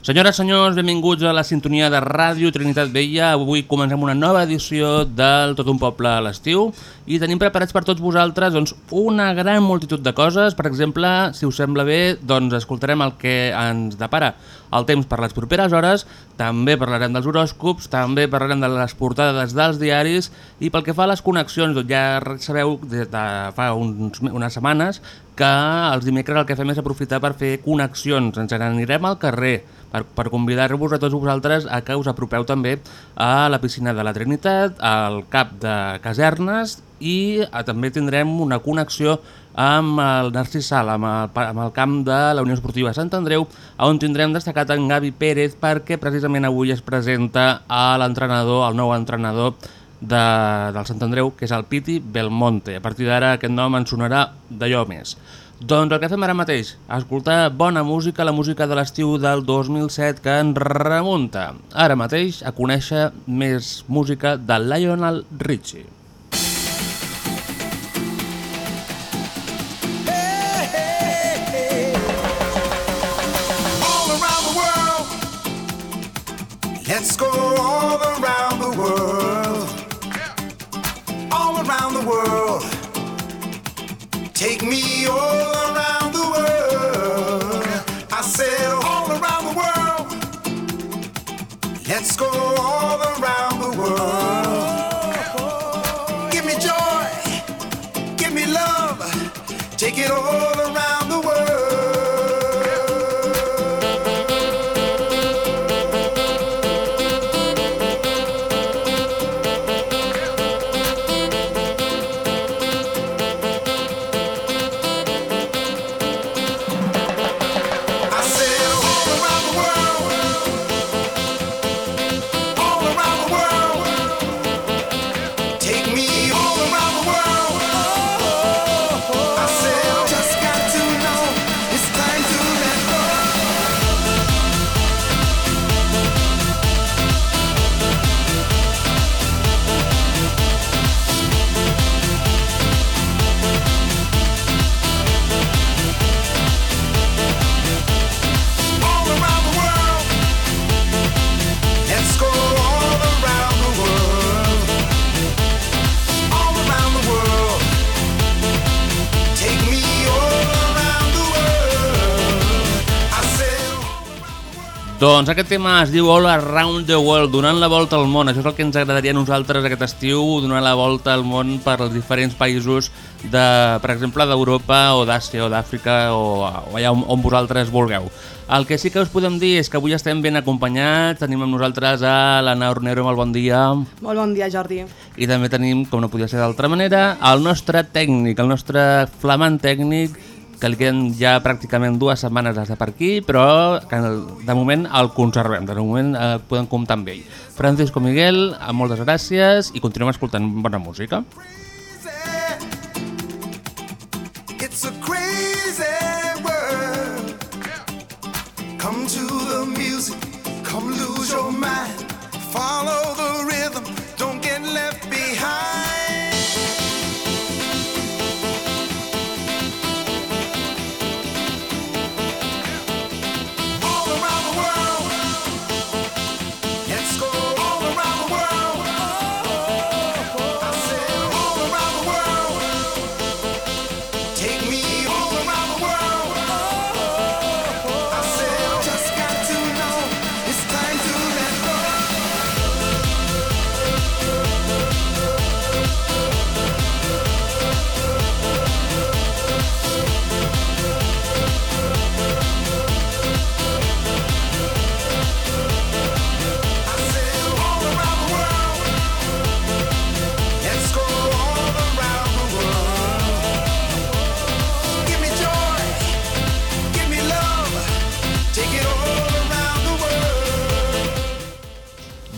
Senyores, senyors, benvinguts a la sintonia de Ràdio Trinitat Vella. Avui comencem una nova edició del Tot un poble a l'estiu i tenim preparats per tots vosaltres doncs, una gran multitud de coses. Per exemple, si us sembla bé, doncs escoltarem el que ens depara el temps per les properes hores, també parlarem dels horòscops, també parlarem de les portades dels diaris i pel que fa a les connexions, doncs ja sabeu des de fa uns, unes setmanes que els dimecres el que fem és aprofitar per fer connexions. Ens n'anirem al carrer per, per convidar-vos a tots vosaltres a que us apropeu també a la piscina de la Trinitat, al cap de casernes i a, també tindrem una connexió amb el Narcís Sala, amb el, amb el camp de la Unió Esportiva Sant Andreu, on tindrem destacat en Gavi Pérez perquè precisament avui es presenta a l'entrenador, el nou entrenador de, del Sant Andreu, que és el Piti Belmonte. A partir d'ara aquest nom ens sonarà d'allò més. Doncs el que fem ara mateix, escoltar bona música, la música de l'estiu del 2007 que ens remunta. Ara mateix a conèixer més música de Lionel Richie. all around the world. Let's go all around the world. All around the world. Take me all Doncs aquest tema es diu All Around the World, donant la volta al món. Això és el que ens agradaria a nosaltres aquest estiu, donar la volta al món per als diferents països, de, per exemple, d'Europa o d'Àsia o d'Àfrica o, o allà on, on vosaltres vulgueu. El que sí que us podem dir és que avui estem ben acompanyats, tenim amb nosaltres a l'Anna Ornero, molt bon dia, Molt bon dia, Jordi. i també tenim, com no podia ser d'altra manera, el nostre tècnic, el nostre flamant tècnic, que li queden ja pràcticament dues setmanes des de per aquí, però de moment el conservem, de moment eh, podem comptar amb ell. Francisco Miguel, moltes gràcies i continuem escoltant bona música.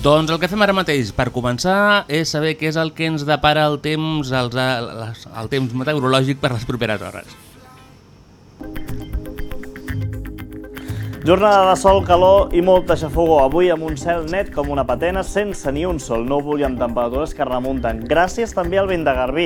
Doncs el que fem ara mateix, per començar, és saber què és el que ens depara el temps, els, les- el temps meteorològic per les properes hores. Jornada de sol, calor i molta xafogó. Avui amb un cel net com una patena sense ni un sol núvol i amb temperatures que remunten. Gràcies també al vent de Garbí,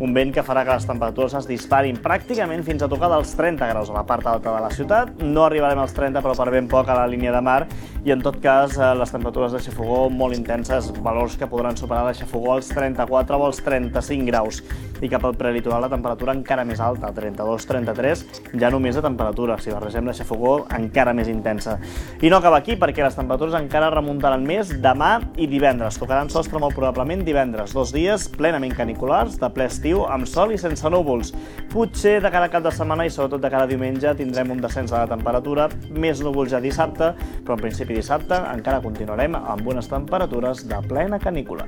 un vent que farà que les temperatures es disparin pràcticament fins a tocar dels 30 graus a la part alta de la ciutat. No arribarem als 30 però per ben poc a la línia de mar i en tot cas eh, les temperatures de xafogó molt intenses, valors que podran superar la xafogó als 34 o als 35 graus. I cap al prelitoral la temperatura encara més alta, 32-33, ja només de temperatura. Si barregem la xafogó encara més intensa. I no acaba aquí perquè les temperatures encara remuntaran més demà i divendres. Tocaran sostre molt probablement divendres, dos dies plenament caniculars, de ple estiu, amb sol i sense núvols. Potser de cara a cap de setmana i sobretot de cara a diumenge tindrem un descens de la temperatura, més núvols ja dissabte, però en principi dissabte encara continuarem amb unes temperatures de plena canícula.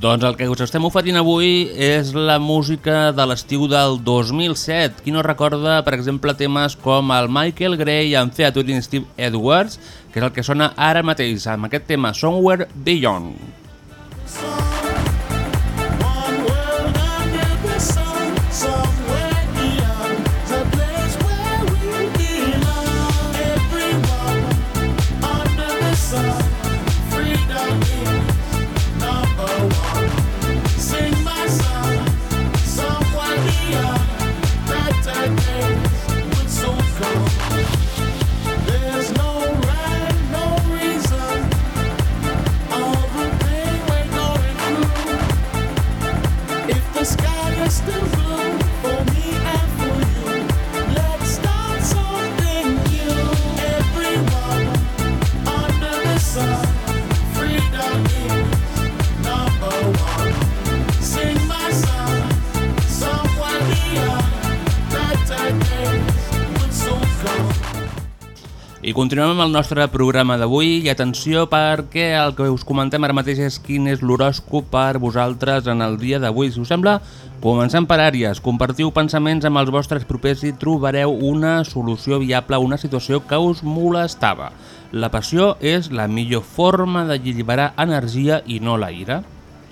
Doncs el que us estem oferint avui és la música de l'estiu del 2007. Qui no recorda, per exemple, temes com el Michael Gray amb featuring Steve Edwards, que és el que sona ara mateix amb aquest tema Somewhere Beyond. There's continuem amb el nostre programa d'avui i atenció perquè el que us comentem ara mateix és quin és l'horòscop per vosaltres en el dia d'avui. Si us sembla, comencem per àrees. Compartiu pensaments amb els vostres propers i trobareu una solució viable a una situació que us molestava. La passió és la millor forma d'alliberar energia i no la ira.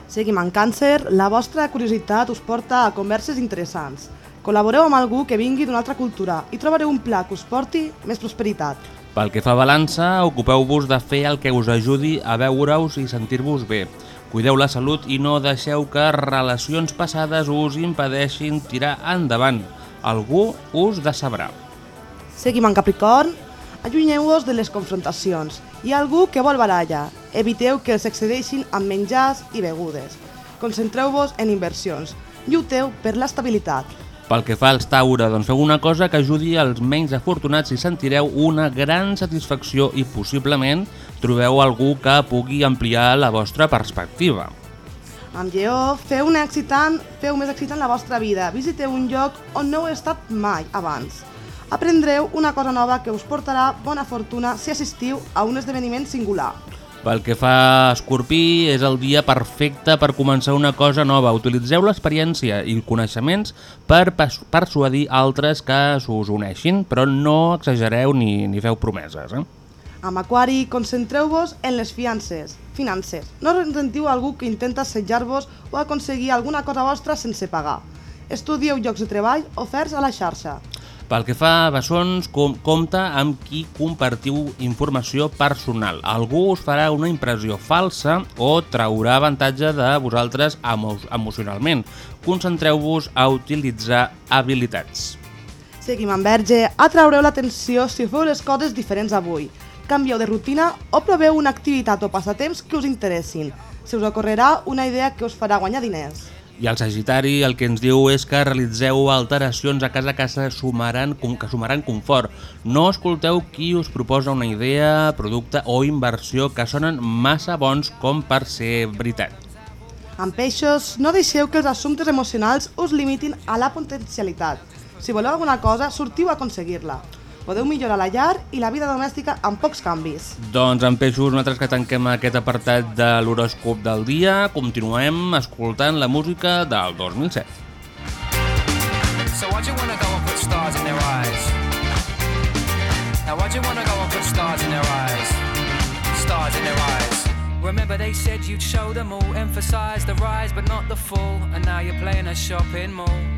Seguim en càncer, la vostra curiositat us porta a converses interessants. Col·laboreu amb algú que vingui d'una altra cultura i trobareu un pla que us porti més prosperitat. Pel que fa a balança, ocupeu-vos de fer el que us ajudi a veure-us i sentir-vos bé. Cuideu la salut i no deixeu que relacions passades us impedeixin tirar endavant. Algú us decebrà. Seguim en Capricorn, allunyeu-vos de les confrontacions. Hi ha algú que vol baralla. Eviteu que els excedeixin amb menjars i begudes. Concentreu-vos en inversions. Lluiteu per l'estabilitat. Pel que fa als Taure, doncs feu una cosa que ajudi als menys afortunats i sentireu una gran satisfacció i possiblement trobeu algú que pugui ampliar la vostra perspectiva. Amb Lleó, feu, una excitant, feu més excitant la vostra vida. Visiteu un lloc on no heu estat mai abans. Aprendreu una cosa nova que us portarà bona fortuna si assistiu a un esdeveniment singular. Pel que fa a Escorpí, és el dia perfecte per començar una cosa nova. Utilitzeu l'experiència i coneixements per persuadir altres que s'us uneixin, però no exagereu ni, ni feu promeses. Eh? Amb Aquari, concentreu-vos en les fiances, finances. No resentiu algú que intenta assetjar-vos o aconseguir alguna cosa vostra sense pagar. Estudieu llocs de treball oferts a la xarxa. Pel que fa a bessons, com, compta amb qui compartiu informació personal. Algú us farà una impressió falsa o traurà avantatge de vosaltres emo emocionalment. Concentreu-vos a utilitzar habilitats. Seguim amb Verge, atraureu l'atenció si feu les coses diferents avui. Canvieu de rutina o proveu una activitat o passatemps que us interessin. Se us ocorrerà una idea que us farà guanyar diners. I el Sagitari el que ens diu és que realitzeu alteracions a casa que sumaran, que sumaran confort. No escolteu qui us proposa una idea, producte o inversió que sonen massa bons com per ser veritat. Amb peixos, no deixeu que els assumptes emocionals us limitin a la potencialitat. Si voleu alguna cosa, sortiu a aconseguir-la. Podeu millorar la llar i la vida domèstica amb pocs canvis. Doncs en peixos, nosaltres que tanquem aquest apartat de l'horòscop del dia, continuem escoltant la música del 2007. So why'd you wanna go and put stars in their eyes? Now why'd you wanna go and put stars in their eyes? Stars in their eyes. Remember they said you'd show them all, emphasize the rise but not the fall, and now you're playing a shopping mall.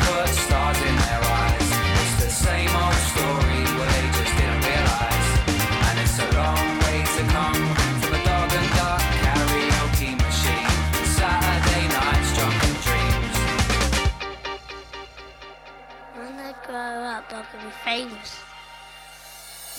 can be famous.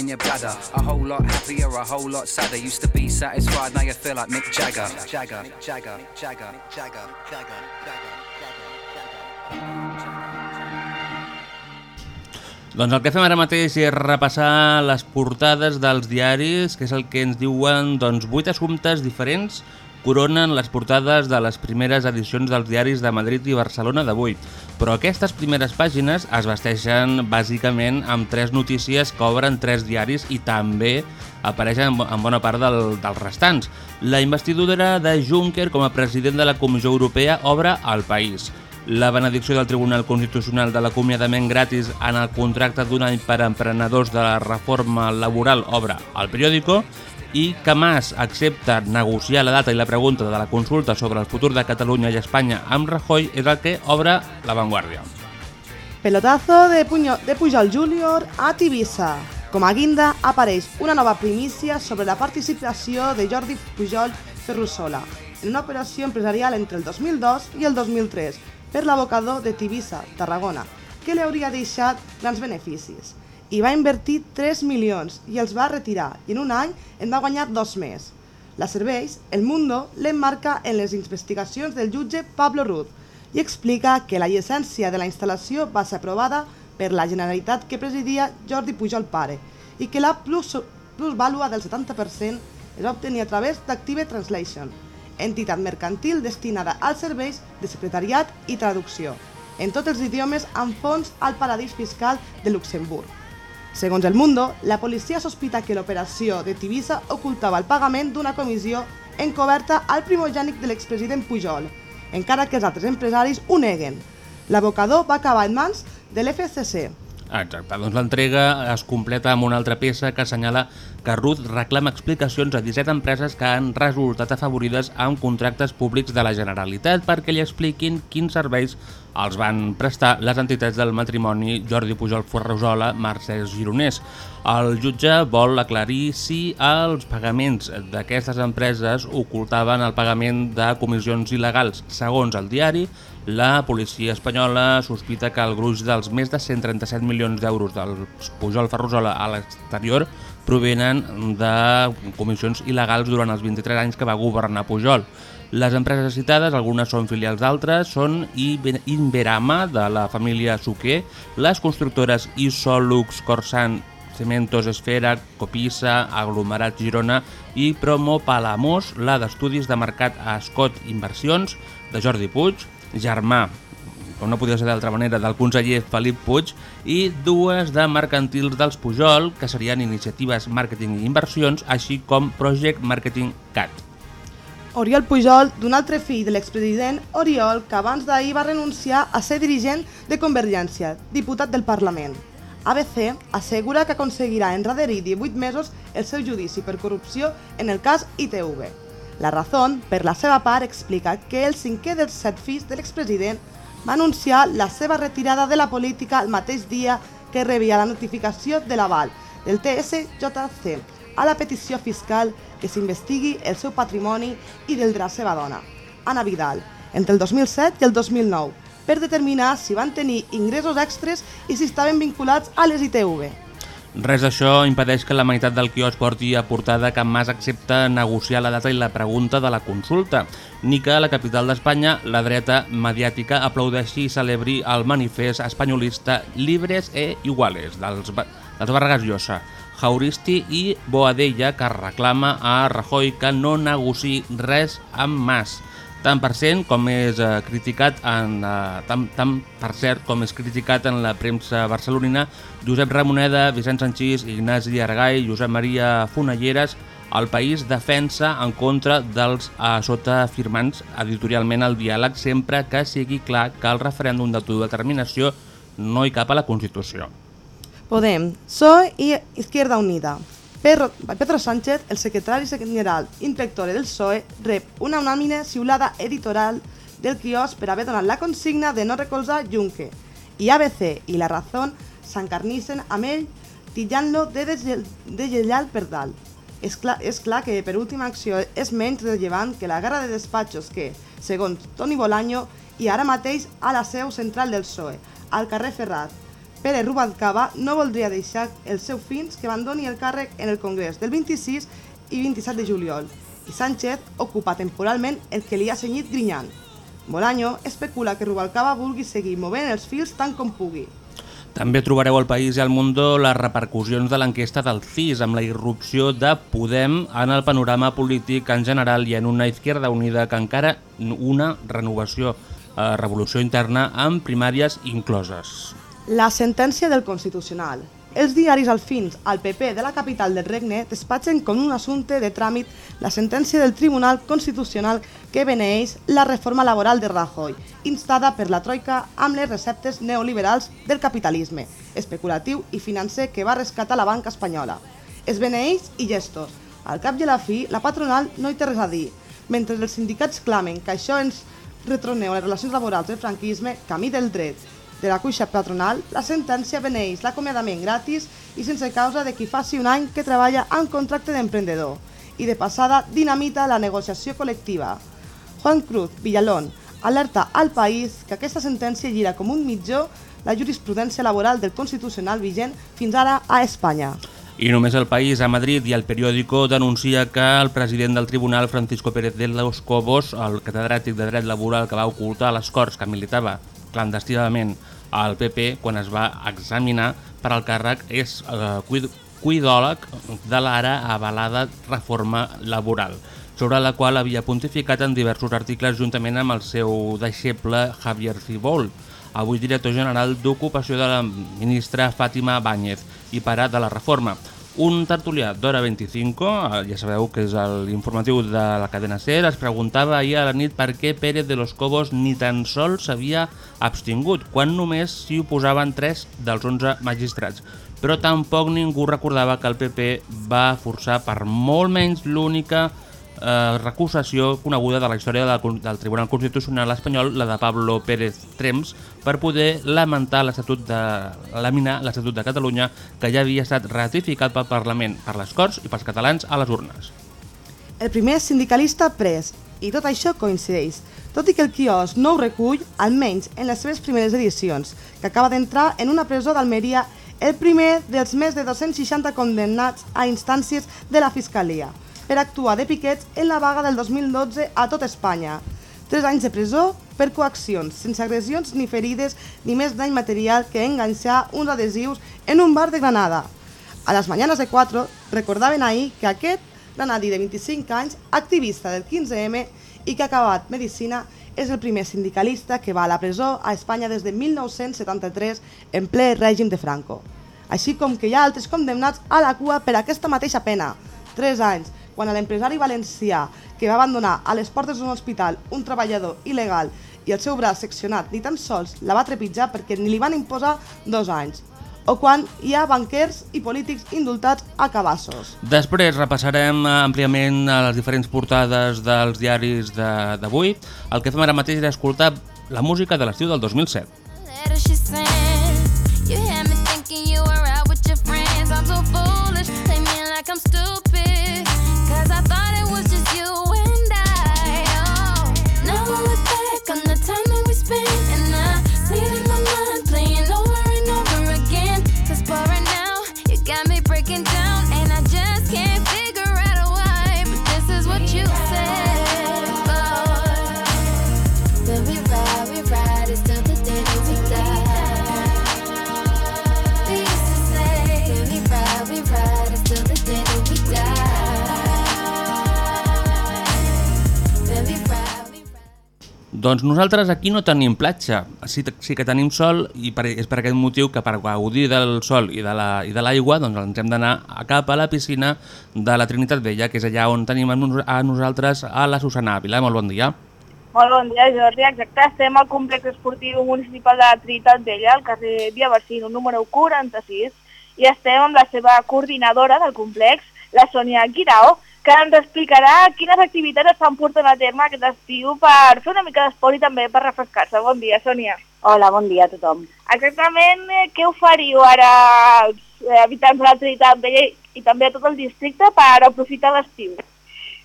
in your bladder. A whole lot happier, a whole lot sadder. Used to be satisfied, now you feel like Mick Jagger. Jagger, Jagger, Jagger, Jagger, Jagger, Doncs el que fem ara mateix és repassar les portades dels diaris, que és el que ens diuen doncs, 8 assumptes diferents coronen les portades de les primeres edicions dels diaris de Madrid i Barcelona d'avui. Però aquestes primeres pàgines es vesteixen bàsicament amb tres notícies que obren tres diaris i també apareixen en bo- en bona part del, dels restants. La investidura de Juncker com a president de la Comissió Europea obre al país. La benedicció del Tribunal Constitucional de l'acomiadament gratis en el contracte d'un any per a emprenedors de la reforma laboral obre al periòdico i que Mas accepta negociar la data i la pregunta de la consulta sobre el futur de Catalunya i Espanya amb Rajoy és el que obre la Vanguardia. Pelotazo de, Puño, de Pujol Júnior a Tivissa. Com a guinda apareix una nova primícia sobre la participació de Jordi Pujol Ferrusola en una operació empresarial entre el 2002 i el 2003 per l'abocador de Tivissa, Tarragona, que li hauria deixat grans beneficis. I va invertir 3 milions i els va retirar i en un any en va guanyar dos més. La serveis, El Mundo, l'emmarca en les investigacions del jutge Pablo Ruz i explica que la llicència de la instal·lació va ser aprovada per la Generalitat que presidia Jordi Pujol pare i que la plus, plusvàlua del 70% es va obtenir a través d'Active Translation, entitat mercantil destinada als serveis de secretariat i traducció, en tots els idiomes amb fons al paradís fiscal de Luxemburg. Segons El Mundo, la policia sospita que l'operació de Tivissa ocultava el pagament d'una comissió encoberta al primogènic de l'expresident Pujol, encara que els altres empresaris ho neguen. L'abocador va acabar en mans de l'FCC. Exacte, doncs l'entrega es completa amb una altra peça que assenyala que Ruth reclama explicacions a 17 empreses que han resultat afavorides amb contractes públics de la Generalitat perquè li expliquin quins serveis els van prestar les entitats del matrimoni Jordi Pujol Ferrosola, Mercès Gironès. El jutge vol aclarir si els pagaments d'aquestes empreses ocultaven el pagament de comissions il·legals. Segons el diari, la policia espanyola sospita que el gruix dels més de 137 milions d'euros del Pujol Ferrosola a l'exterior provenen de comissions il·legals durant els 23 anys que va governar Pujol. Les empreses citades, algunes són filials d'altres, són Inverama, de la família Suquer, les constructores Isolux, Corsan, Cementos Esfera, Copissa, Aglomerat Girona i Promo Palamós, la d'estudis de mercat a Scott Inversions, de Jordi Puig, germà com no podia ser d'altra manera, del conseller Felip Puig i dues de mercantils dels Pujol, que serien Iniciatives Màrqueting i Inversions, així com Project Marketing CAT. Oriol Pujol, d'un altre fill de l'expresident Oriol, que abans d'ahir va renunciar a ser dirigent de Convergència, diputat del Parlament. ABC assegura que aconseguirà enraderir 18 mesos el seu judici per corrupció en el cas ITV. La Razón, per la seva part, explica que el cinquè dels set fills de l'expresident va anunciar la seva retirada de la política el mateix dia que rebia la notificació de l'aval del TSJC a la petició fiscal que s'investigui el seu patrimoni i del de la seva dona, Anna Vidal, entre el 2007 i el 2009, per determinar si van tenir ingressos extres i si estaven vinculats a les ITV. Res d'això impedeix que la meitat del quiosc porti a portada que Mas accepta negociar la data i la pregunta de la consulta, ni que a la capital d'Espanya la dreta mediàtica aplaudeixi i celebri el manifest espanyolista Libres e Iguales dels, dels Vargas Llosa, Jauristi i Boadella que reclama a Rajoy que no negoci res amb Mas, tant per cent com és eh, criticat en, eh, tant, tant per cert com és criticat en la premsa barcelonina Josep Ramoneda, Vicent Sanchís, Ignasi Argai, Josep Maria Fonalleres el país defensa en contra dels eh, sota firmants editorialment el diàleg sempre que sigui clar que el referèndum d'autodeterminació no hi cap a la Constitució. Podem, PSOE i Izquierda Unida. Pedro, Pedro Sánchez, el secretari general inspector del PSOE, rep una unàmine ciulada editorial del quiosc per haver donat la consigna de no recolzar Junque. I ABC i La Razón s'encarnissen amb ell titllant-lo de deslle- deslleial per dalt. És clar, és clar que per última acció és menys rellevant que la guerra de despatxos que, segons Toni Bolaño, i ara mateix a la seu central del PSOE, al carrer Ferrat, Pere Rubalcaba no voldria deixar els seus fills que abandoni el càrrec en el Congrés del 26 i 27 de juliol i Sánchez ocupa temporalment el que li ha senyit Grinyant. Bolaño especula que Rubalcaba vulgui seguir movent els fils tant com pugui. També trobareu al País i al Mundo les repercussions de l'enquesta del CIS amb la irrupció de Podem en el panorama polític en general i en una Izquierda Unida que encara una renovació, eh, revolució interna amb primàries incloses. La sentència del Constitucional. Els diaris alfins al PP de la capital del regne despatxen com un assumpte de tràmit la sentència del Tribunal Constitucional que beneeix la reforma laboral de Rajoy, instada per la Troika amb les receptes neoliberals del capitalisme, especulatiu i financer que va rescatar la banca espanyola. Es beneeix i gestos. Al cap i a la fi, la patronal no hi té res a dir. Mentre els sindicats clamen que això ens retroneu les relacions laborals del franquisme, camí del dret, de la cuixa patronal, la sentència beneeix l'acomiadament gratis i sense causa de qui faci un any que treballa amb contracte d'emprendedor i de passada dinamita la negociació col·lectiva. Juan Cruz Villalón alerta al país que aquesta sentència gira com un mitjó la jurisprudència laboral del Constitucional vigent fins ara a Espanya. I només el País a Madrid i el periòdico denuncia que el president del tribunal, Francisco Pérez de los Cobos, el catedràtic de dret laboral que va ocultar les Corts que militava clandestinament al PP quan es va examinar per al càrrec és eh, cuid cuidòleg de l'ara avalada reforma laboral, sobre la qual havia pontificat en diversos articles juntament amb el seu deixeble Javier Cibol, avui director general d'Ocupació de la ministra Fàtima Báñez i pare de la reforma. Un tertulià d'Hora 25, eh, ja sabeu que és l'informatiu de la cadena SER, es preguntava ahir a la nit per què Pérez de los Cobos ni tan sols s'havia abstingut, quan només s'hi oposaven 3 dels 11 magistrats. Però tampoc ningú recordava que el PP va forçar per molt menys l'única eh, recusació coneguda de la història del, Con- del Tribunal Constitucional espanyol, la de Pablo Pérez Trems, per poder lamentar l'Estatut de laminar l'Estatut de Catalunya que ja havia estat ratificat pel Parlament, per les Corts i pels catalans a les urnes. El primer sindicalista pres, i tot això coincideix, tot i que el quios no ho recull, almenys en les seves primeres edicions, que acaba d'entrar en una presó d'Almeria el primer dels més de 260 condemnats a instàncies de la Fiscalia per actuar de piquets en la vaga del 2012 a tot Espanya. Tres anys de presó per coaccions, sense agressions ni ferides ni més dany material que enganxar uns adhesius en un bar de Granada. A les mañanes de 4 recordaven ahir que aquest granadí de 25 anys, activista del 15M i que ha acabat medicina, és el primer sindicalista que va a la presó a Espanya des de 1973 en ple règim de Franco. Així com que hi ha altres condemnats a la cua per aquesta mateixa pena, 3 anys, quan a l'empresari valencià que va abandonar a les portes d'un hospital un treballador il·legal i el seu braç seccionat ni tan sols la va trepitjar perquè ni li van imposar dos anys, o quan hi ha banquers i polítics indultats a cabassos. Després repassarem eh, àmpliament a les diferents portades dels diaris de- d'avui. El que fem ara mateix és escoltar la música de l'estiu del 2007. Doncs nosaltres aquí no tenim platja, sí, sí que tenim sol i per, és per aquest motiu que per gaudir del sol i de la- l'aigua doncs ens hem d'anar cap a la piscina de la Trinitat Vella, que és allà on tenim a nosaltres a la Susana Ávila. Molt bon dia. Molt bon dia, Jordi. Exacte, estem al complex esportiu municipal de la Trinitat Vella, al carrer Via Barsino, número 46, i estem amb la seva coordinadora del complex, la Sònia Guirao, que ens explicarà quines activitats estan portant a terme aquest estiu per fer una mica d'esport i també per refrescar-se. Bon dia, Sònia. Hola, bon dia a tothom. Exactament, eh, què oferiu ara als eh, habitants de la Trinitat Vella i- i també a tot el districte per aprofitar l'estiu?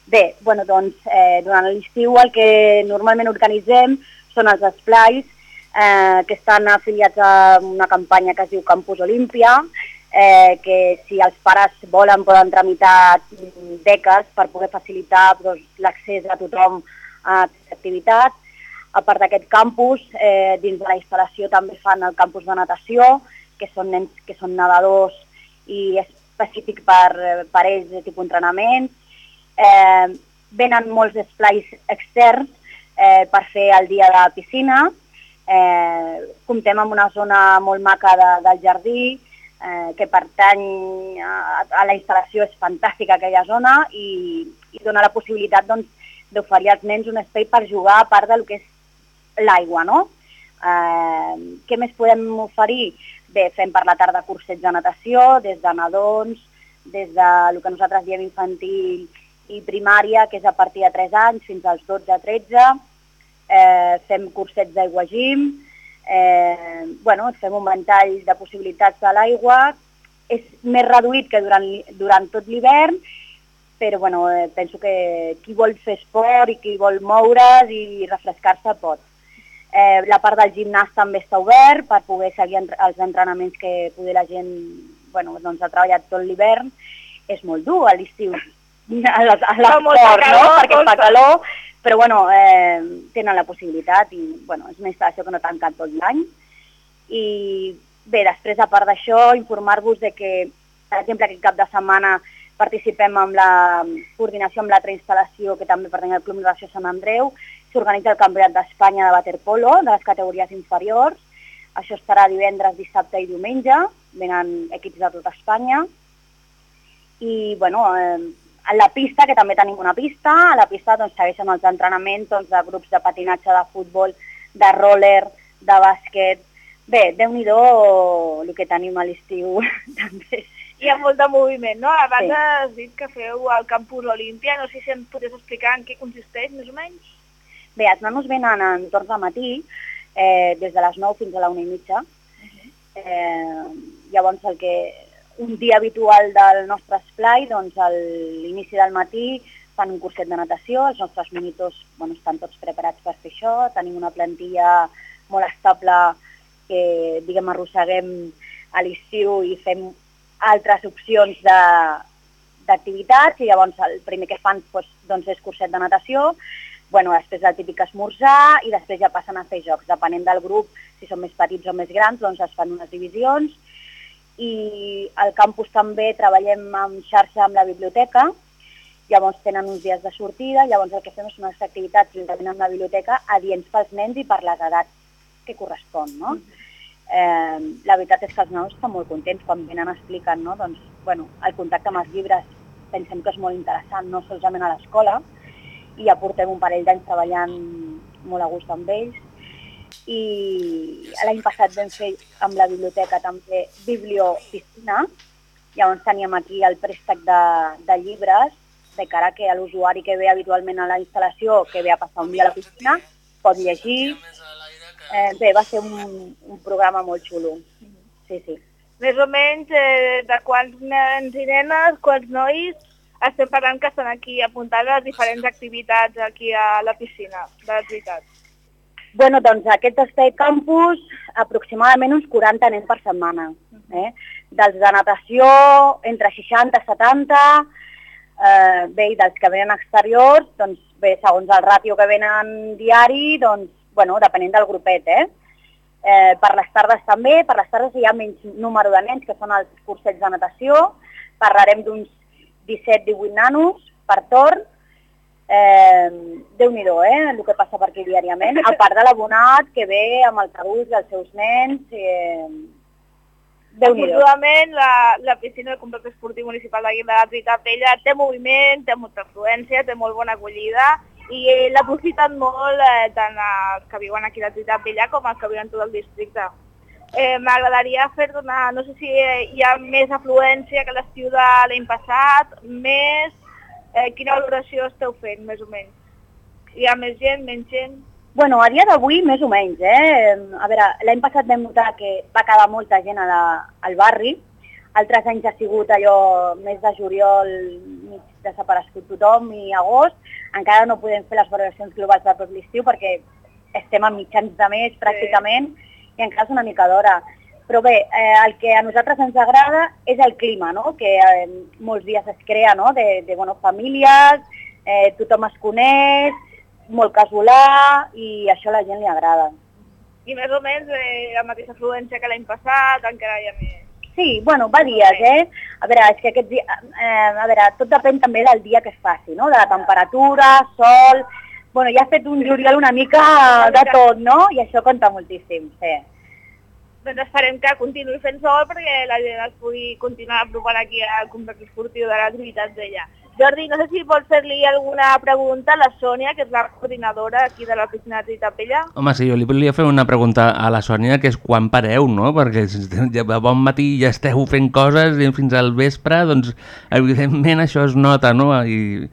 Bé, bueno, doncs, eh, durant l'estiu el que normalment organitzem són els esplais eh, que estan afiliats a una campanya que es diu Campus Olímpia, eh, que si els pares volen poden tramitar beques per poder facilitar doncs, l'accés a tothom a aquesta activitat. A part d'aquest campus, eh, dins de la instal·lació també fan el campus de natació, que són nens que són nedadors i específic per, eh, per ells de tipus entrenaments. Eh, venen molts esplais externs eh, per fer el dia de piscina. Eh, comptem amb una zona molt maca de, del jardí, eh, que pertany a, a la instal·lació, és fantàstica aquella zona i, i dona la possibilitat doncs, d'oferir als nens un espai per jugar a part del que és l'aigua, no? Eh, què més podem oferir? Bé, fem per la tarda cursets de natació, des de nadons, des de el que nosaltres diem infantil i primària, que és a partir de 3 anys, fins als 12-13. Eh, fem cursets d'aigua gym, eh, bueno, fem un ventall de possibilitats a l'aigua. És més reduït que durant, durant tot l'hivern, però bueno, eh, penso que qui vol fer esport i qui vol moure's i refrescar-se pot. Eh, la part del gimnàs també està obert per poder seguir entre- els entrenaments que poder la gent bueno, doncs, ha treballat tot l'hivern. És molt dur a l'estiu a l'esport, no? perquè fa calor, però bueno, eh, tenen la possibilitat i bueno, és una instal·lació que no tanca tot l'any. I bé, després, a part d'això, informar-vos de que, per exemple, aquest cap de setmana participem amb la coordinació amb l'altra instal·lació que també pertany al Club Natació Sant Andreu. S'organitza el Campionat d'Espanya de waterpolo de les categories inferiors. Això estarà divendres, dissabte i diumenge. Venen equips de tota Espanya. i bueno, eh, a la pista, que també tenim una pista, a la pista doncs, segueixen els entrenaments doncs, de grups de patinatge, de futbol, de roller, de bàsquet... Bé, déu nhi el que tenim a l'estiu també. Hi ha molt de moviment, no? Abans Sí. has dit que feu al campus Olímpia, no sé si em podries explicar en què consisteix, més o menys? Bé, els nanos venen en torns de matí, eh, des de les 9 fins a la 1 i mitja. Eh, llavors, el que un dia habitual del nostre esplai, doncs a l'inici del matí fan un curset de natació, els nostres monitors bueno, estan tots preparats per fer això, tenim una plantilla molt estable que, diguem, arrosseguem a l'estiu i fem altres opcions d'activitats i llavors el primer que fan doncs, doncs és curset de natació, bueno, després el típic esmorzar i després ja passen a fer jocs. Depenent del grup, si són més petits o més grans, doncs es fan unes divisions i al campus també treballem en xarxa amb la biblioteca, llavors tenen uns dies de sortida, llavors el que fem són unes activitats juntament amb la biblioteca adients pels nens i per les edats que correspon, no? Eh, la veritat és que els nanos estan molt contents quan venen expliquen, no? Doncs, bueno, el contacte amb els llibres pensem que és molt interessant, no solament a l'escola, i ja portem un parell d'anys treballant molt a gust amb ells. I l'any passat vam fer amb la biblioteca també bibliopiscina, llavors teníem aquí el préstec de, de llibres, de cara que l'usuari que ve habitualment a la instal·lació, que ve a passar un dia a la piscina, pot llegir. Eh, bé, va ser un, un programa molt xulo. Sí, sí. Més o menys eh, de quants nens i nenes, quants nois estem parlant que estan aquí apuntats a diferents activitats aquí a la piscina, de veritat. Bueno, doncs aquest espai campus, aproximadament uns 40 nens per setmana. Eh? Dels de natació, entre 60 i 70, eh, bé, i dels que venen exteriors, doncs bé, segons el ràtio que venen diari, doncs, bueno, depenent del grupet, eh? Eh, per les tardes també, per les tardes hi ha menys número de nens, que són els cursets de natació, parlarem d'uns 17-18 nanos per torn, eh, Déu-n'hi-do, eh, el que passa per aquí diàriament, a part de l'abonat que ve amb el cabús dels seus nens, eh, Déu-n'hi-do. Afortunadament, la, la piscina del complex esportiu municipal de Guim de la Trita Vella té moviment, té molta afluència, té molt bona acollida i eh, l'aprofiten molt eh, tant els que viuen aquí a Trita Vella com els que viuen tot el districte. Eh, M'agradaria fer una... No sé si hi ha més afluència que l'estiu de l'any passat, més... Eh, quina valoració esteu fent, més o menys? Hi ha més gent, menys gent? Bueno, a dia d'avui més o menys, eh? A veure, l'any passat vam notar que va quedar molta gent a la, al barri, altres anys ha sigut allò mes de juliol, mig desaparegut tothom i agost, encara no podem fer les valoracions globals de tot l'estiu perquè estem a mitjans de mes pràcticament i encara és una mica d'hora. Però bé, eh, el que a nosaltres ens agrada és el clima, no? que eh, molts dies es crea no? de, de bueno, famílies, eh, tothom es coneix, molt casolà i això a la gent li agrada. I més o menys eh, la mateixa afluència que l'any passat, encara hi ha més. Sí, bueno, va dies, eh? A veure, és que aquest dia, eh, a veure, tot depèn també del dia que es faci, no? De la temperatura, sol... Bueno, ja ha fet un juliol una mica de tot, no? I això compta moltíssim, sí. Doncs esperem que continuï fent sol perquè la gent es pugui continuar apropant aquí al complex esportiu de la Trinitat Vella. Jordi, no sé si vols fer-li alguna pregunta a la Sònia, que és la coordinadora aquí de la piscina de Vella. Home, sí, jo li volia fer una pregunta a la Sònia, que és quan pareu, no? Perquè ja de bon matí ja esteu fent coses i fins al vespre, doncs evidentment això es nota, no? I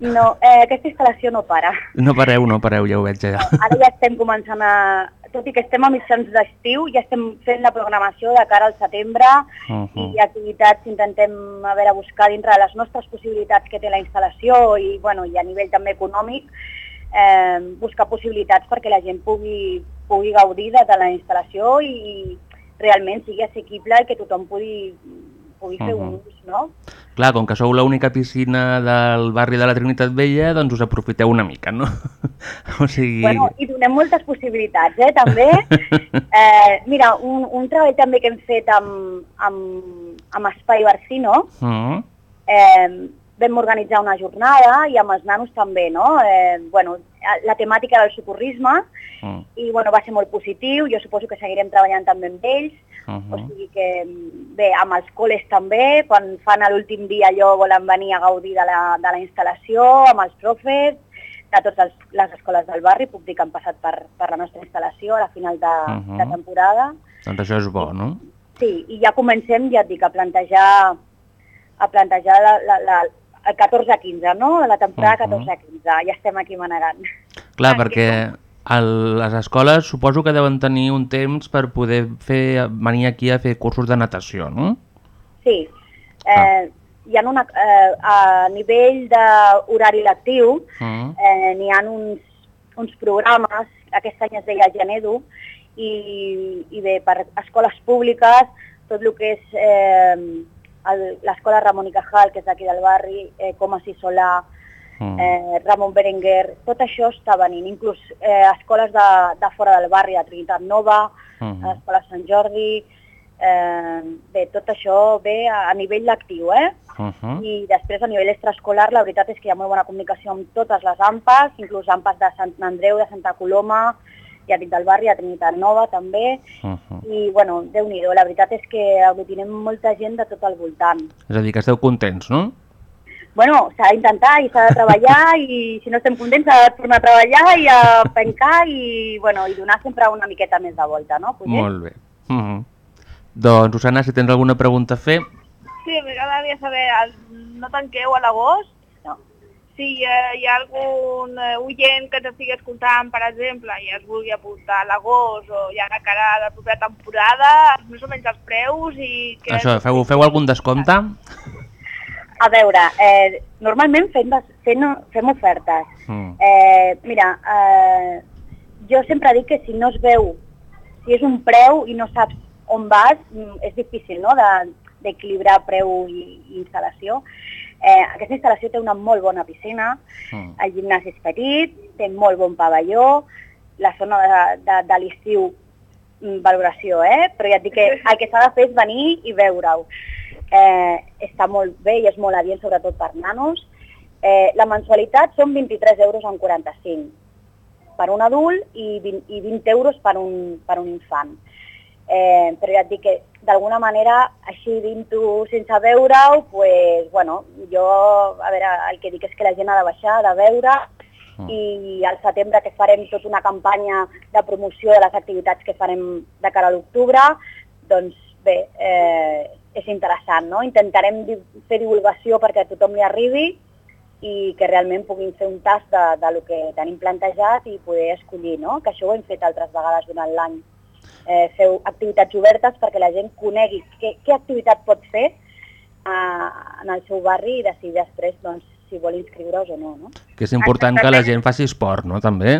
No, eh, aquesta instal·lació no para. no pareu, no pareu, ja ho veig ja. Ara ja estem començant a... Tot i que estem a mitjans d'estiu, ja estem fent la programació de cara al setembre Uh -huh. i activitats intentem a veure, buscar dintre de les nostres possibilitats que té la instal·lació i, bueno, i a nivell també econòmic eh, buscar possibilitats perquè la gent pugui, pugui gaudir de, de la instal·lació i realment sigui assequible i que tothom pugui, pugui fer un Mhm. ús, no? Clar, com que sou l'única piscina del barri de la Trinitat Vella, doncs us aprofiteu una mica, no? o sigui... Bueno, i donem moltes possibilitats, eh, també. eh, mira, un, un treball també que hem fet amb, amb, amb Espai Barcino, Mm. eh, vam organitzar una jornada i amb els nanos també, no? Eh, bueno, la temàtica del socorrisme Mm. i bueno, va ser molt positiu, jo suposo que seguirem treballant també amb ells, Uh o -huh. sigui que mm, bé, amb els col·les també, quan fan a l'últim dia allò volen venir a gaudir de la, de la instal·lació, amb els profes, de totes els, les escoles del barri, puc dir que han passat per, per la nostra instal·lació a la final de, uh Mhm. -huh. de temporada. Doncs això és bo, no? Sí, i ja comencem, ja et dic, a plantejar, a plantejar la, la, la, 14-15, no? La temporada Mhm. 14-15, ja estem aquí manegant. Clar, perquè el, les escoles suposo que deuen tenir un temps per poder fer venir aquí a fer cursos de natació, no? Sí, eh, hi ha una, eh, a nivell d'horari lectiu, Mm. eh, n'hi ha uns, uns programes, aquest any es deia Genedu, i, i bé, per escoles públiques, tot el que és eh, l'escola Ramon i Cajal, que és d'aquí del barri, eh, Comas i Solà, Mm. eh, Ramon Berenguer, tot això està venint, inclús eh, escoles de, de fora del barri, de Trinitat Nova, Mhm. a l'Escola Sant Jordi, eh, bé, tot això ve a, a nivell lectiu, eh? Uh -huh. I després a nivell extraescolar la veritat és que hi ha molt bona comunicació amb totes les AMPAs, inclús AMPAs de Sant Andreu, de Santa Coloma, ja dic del barri, de Trinitat Nova també, Uh -huh. i bueno, déu nhi la veritat és que aglutinem molta gent de tot al voltant. És a dir, que esteu contents, no? Bueno, s'ha d'intentar i s'ha de treballar i si no estem contents s'ha de tornar a treballar i a pencar i, bueno, i donar sempre una miqueta més de volta, no? Poder? Molt bé. Uh -huh. Doncs, Susana, si tens alguna pregunta a fer, Sí, m'agradaria saber, el- no tanqueu a l'agost? Si eh, hi ha algun eh, oient que t'estigui escoltant, per exemple, i es vulgui apuntar a l'agost o ja de cara a la propera temporada, més o menys els preus i... Que això, feu, feu algun descompte? A veure, eh, normalment fem, des- fem, fem ofertes. Mm. Eh, mira, eh, jo sempre dic que si no es veu, si és un preu i no saps on vas, mm, és difícil no? de- d'equilibrar preu i, i instal·lació. Eh, aquesta instal·lació té una molt bona piscina, Mm. el gimnàs és petit, té molt bon pavelló, la zona de, de, de l'estiu, mm, valoració, eh? però ja et dic que el que s'ha de fer és venir i veure-ho. Eh, està molt bé i és molt adient, sobretot per nanos. Eh, la mensualitat són 23 euros en 45 per un adult i 20, i 20 euros per un, per un infant. Eh, però ja et dic que d'alguna manera, així dint-ho sense veure-ho, pues, bueno, jo, a veure, el que dic és que la gent ha de baixar, ha de veure, i al setembre que farem tota una campanya de promoció de les activitats que farem de cara a l'octubre, doncs bé, eh, és interessant, no? Intentarem fer divulgació perquè a tothom li arribi i que realment puguin fer un tast de, de lo que tenim plantejat i poder escollir, no? Que això ho hem fet altres vegades durant l'any. Eh, feu activitats obertes perquè la gent conegui què, què activitat pot fer eh, en el seu barri i decidir després doncs, si vol inscriure's o no, no? Que és important que la gent faci esport, no? També.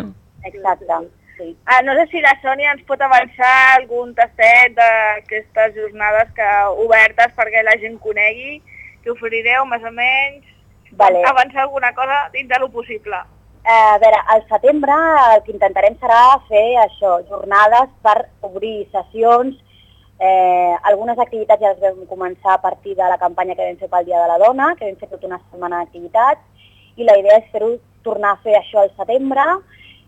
Exacte, sí. Ah, no sé si la Sònia ens pot avançar algun tastet d'aquestes jornades que obertes perquè la gent conegui, que oferireu més o menys, Vale. avançar alguna cosa dins de lo possible. Eh, a veure, al setembre el que intentarem serà fer això, jornades per obrir sessions, eh, algunes activitats ja les vam començar a partir de la campanya que vam fer pel Dia de la Dona, que vam fer tota una setmana d'activitats, i la idea és fer-ho, tornar a fer això al setembre,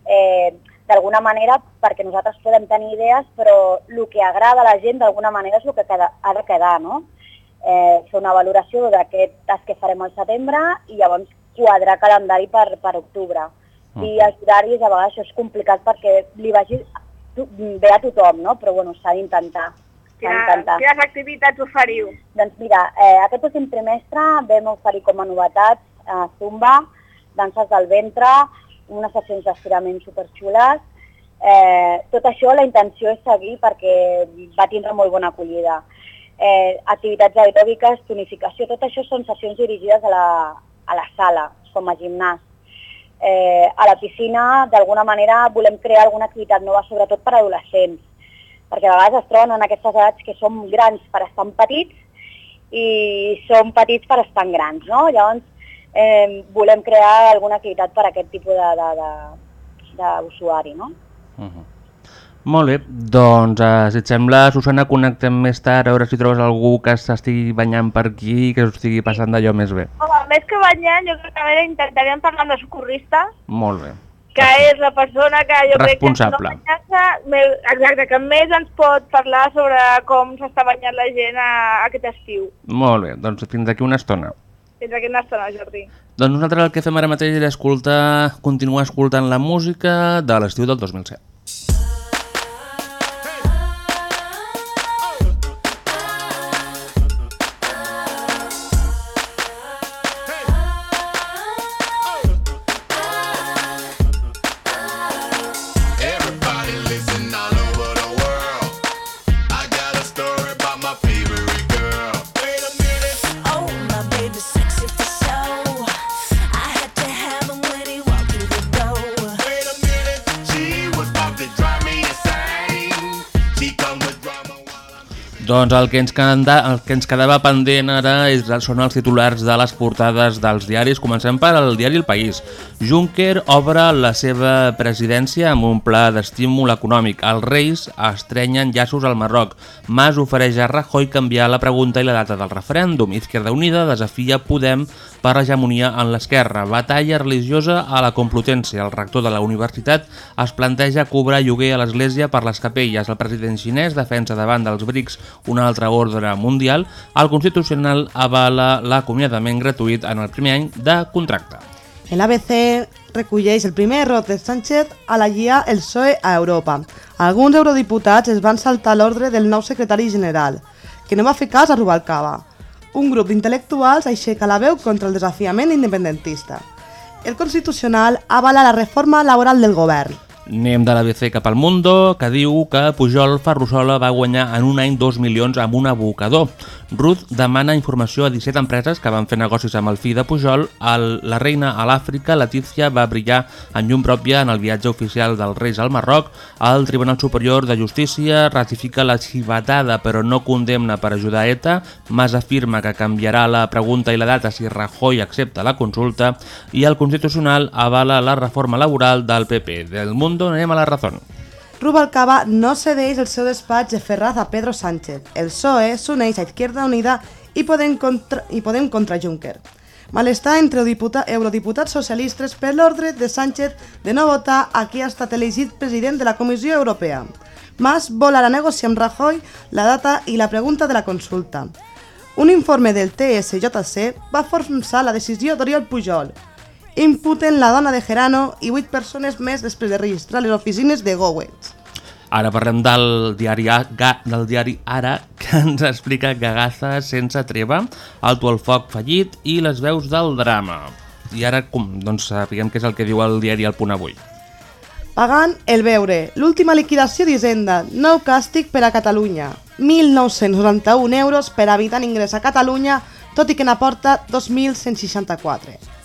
eh, d'alguna manera perquè nosaltres podem tenir idees, però el que agrada a la gent d'alguna manera és el que queda, ha de quedar, no? Eh, fer una valoració d'aquest tas que farem al setembre i llavors quadrar calendari per, per octubre. I els horaris a vegades això és complicat perquè li vagi bé a tothom, no? però bueno, s'ha d'intentar. D'intentar. quines activitats oferiu? Doncs mira, eh, aquest últim trimestre vam oferir com a novetats eh, Zumba, danses del ventre, unes sessions d'estirament superxules. Eh, tot això la intenció és seguir perquè va tindre molt bona acollida. Eh, activitats aeròbiques, tonificació, tot això són sessions dirigides a la, a la sala, com a gimnàs. Eh, a la piscina, d'alguna manera, volem crear alguna activitat nova, sobretot per a adolescents, perquè a vegades es troben en aquestes edats que som grans per estar petits i som petits per estar grans, no? Llavors, eh, volem crear alguna activitat per a aquest tipus d'usuari, no? Uh -huh. Molt bé, doncs eh, si et sembla, Susana, connectem més tard a veure si trobes algú que s'estigui banyant per aquí i que s'ho estigui passant d'allò més bé. Home, més que banyant, jo crec que a veure, intentaríem parlar amb els socorristes, Molt bé. que és la persona que jo crec que no banyar-se, me- exacte, que més ens pot parlar sobre com s'està banyant la gent a, aquest estiu. Molt bé, doncs fins d'aquí una estona. Fins aquesta estona, Jordi. Doncs nosaltres el que fem ara mateix és escoltar, continuar escoltant la música de l'estiu del 2007. Doncs el que ens, queda, el que ens quedava pendent ara és, són els titulars de les portades dels diaris. Comencem per al diari El País. Juncker obre la seva presidència amb un pla d'estímul econòmic. Els reis estrenyen llaços al Marroc. Mas ofereix a Rajoy canviar la pregunta i la data del referèndum. Izquierda Unida desafia Podem per l'hegemonia en l'esquerra. Batalla religiosa a la Complutense. El rector de la universitat es planteja cobrar lloguer a l'església per les capelles. El president xinès defensa davant dels BRICS un altre ordre mundial. El Constitucional avala l'acomiadament gratuït en el primer any de contracte. El ABC recolleix el primer error de Sánchez a la guia el PSOE a Europa. Alguns eurodiputats es van saltar l'ordre del nou secretari general, que no va fer cas a Rubalcaba. Un grup d'intel·lectuals aixeca la veu contra el desafiament independentista. El Constitucional avala la reforma laboral del govern. Anem de l'ABC cap al Mundo, que diu que Pujol Ferrusola va guanyar en un any 2 milions amb un abocador. Ruth demana informació a 17 empreses que van fer negocis amb el fill de Pujol. El, la reina a l'Àfrica, Letícia, va brillar en llum pròpia en el viatge oficial dels Reis al Marroc. El Tribunal Superior de Justícia ratifica la xivatada però no condemna per ajudar ETA. Mas afirma que canviarà la pregunta i la data si Rajoy accepta la consulta. I el Constitucional avala la reforma laboral del PP. Del Mundo anem a la Razón. Rubalcaba no cedeix el seu despatx de Ferraz a Pedro Sánchez. El PSOE s'uneix a Izquierda Unida i Podem contra, i Podem contra Juncker. Malestar entre diputa, eurodiputats socialistes per l'ordre de Sánchez de no votar a qui ha estat elegit president de la Comissió Europea. Mas vol ara negociar amb Rajoy la data i la pregunta de la consulta. Un informe del TSJC va forçar la decisió d'Oriol Pujol. Imputen la dona de Gerano i 8 persones més després de registrar les oficines de Gowens. Ara parlem del diari, del diari Ara, que ens explica Gagaza sense treva, Alto el foc fallit i les veus del drama. I ara, com, doncs, sapiguem què és el que diu el diari El Punt Avui. Pagant el veure, l'última liquidació d'Hisenda, nou càstig per a Catalunya. 1.991 euros per habitant ingrés a Catalunya, tot i que n'aporta 2.164.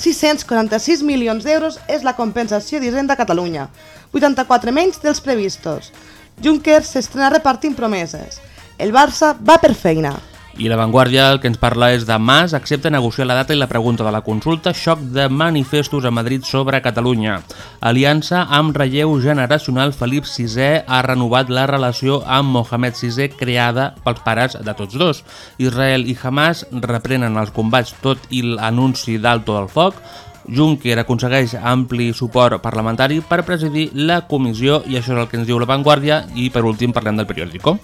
646 milions d'euros és la compensació d'Hisenda a Catalunya, 84 menys dels previstos. Juncker s'estrena repartint promeses. El Barça va per feina. I la Vanguardia el que ens parla és de Mas accepta negociar la data i la pregunta de la consulta, xoc de manifestos a Madrid sobre Catalunya. Aliança amb relleu generacional Felip VI ha renovat la relació amb Mohamed VI creada pels pares de tots dos. Israel i Hamas reprenen els combats tot i l'anunci d'alto del foc. Juncker aconsegueix ampli suport parlamentari per presidir la comissió i això és el que ens diu la Vanguardia i per últim parlem del periòdico.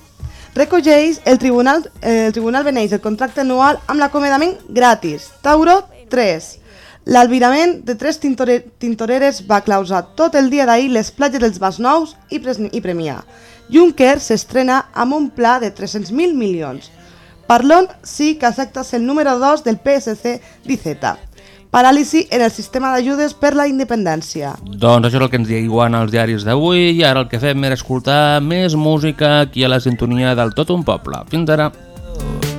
Recolleix el Tribunal, eh, el Tribunal beneix el contracte anual amb l'acomiadament gratis. Tauro 3. L'albirament de tres tintore, tintoreres va clausar tot el dia d'ahir les platges dels Masnous i, Pres i Premià. Juncker s'estrena amb un pla de 300.000 milions. Parlon sí que accepta ser el número 2 del PSC d'Izeta. Paràlisi en el sistema d'ajudes per la independència. Doncs això és el que ens diuen els diaris d'avui i ara el que fem és escoltar més música aquí a la sintonia del Tot un Poble. Fins ara. Does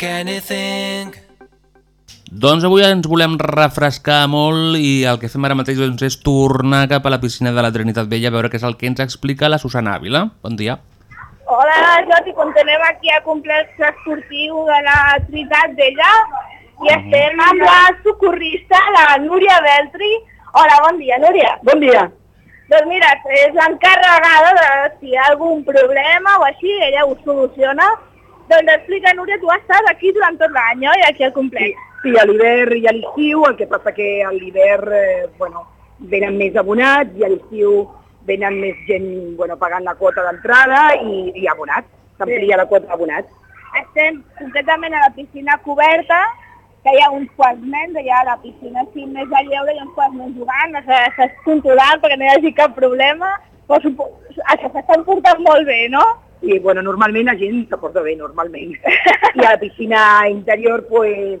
anything, anything? Doncs avui ens volem refrescar molt i el que fem ara mateix doncs, és tornar cap a la piscina de la Trinitat Vella a veure què és el que ens explica la Susana Ávila. Bon dia. Hola, Jordi, continuem aquí al complex esportiu de la Trinitat Vella i estem amb la socorrista, la Núria Beltri. Hola, bon dia, Núria. Bon dia. Doncs mira, és l'encarregada de si hi ha algun problema o així, ella ho soluciona. Doncs explica, Núria, tu estàs aquí durant tot l'any, oi? Aquí al complex. Sí, a l'hivern i a l'estiu, el que passa que a l'hivern, eh, bueno, venen més abonats i a l'estiu venen més gent, bueno, pagant la quota d'entrada i, i abonats. S'amplia la quota d'abonats. Estem concretament a la piscina coberta, que hi ha uns quants nens, allà a la piscina així més de lleure, hi ha uns quants nens jugant, s'ha s'ha controlat perquè no hi hagi cap problema, però això s'estan portant molt bé, no? I, bueno, normalment la gent se porta bé, normalment. I a la piscina interior, pues,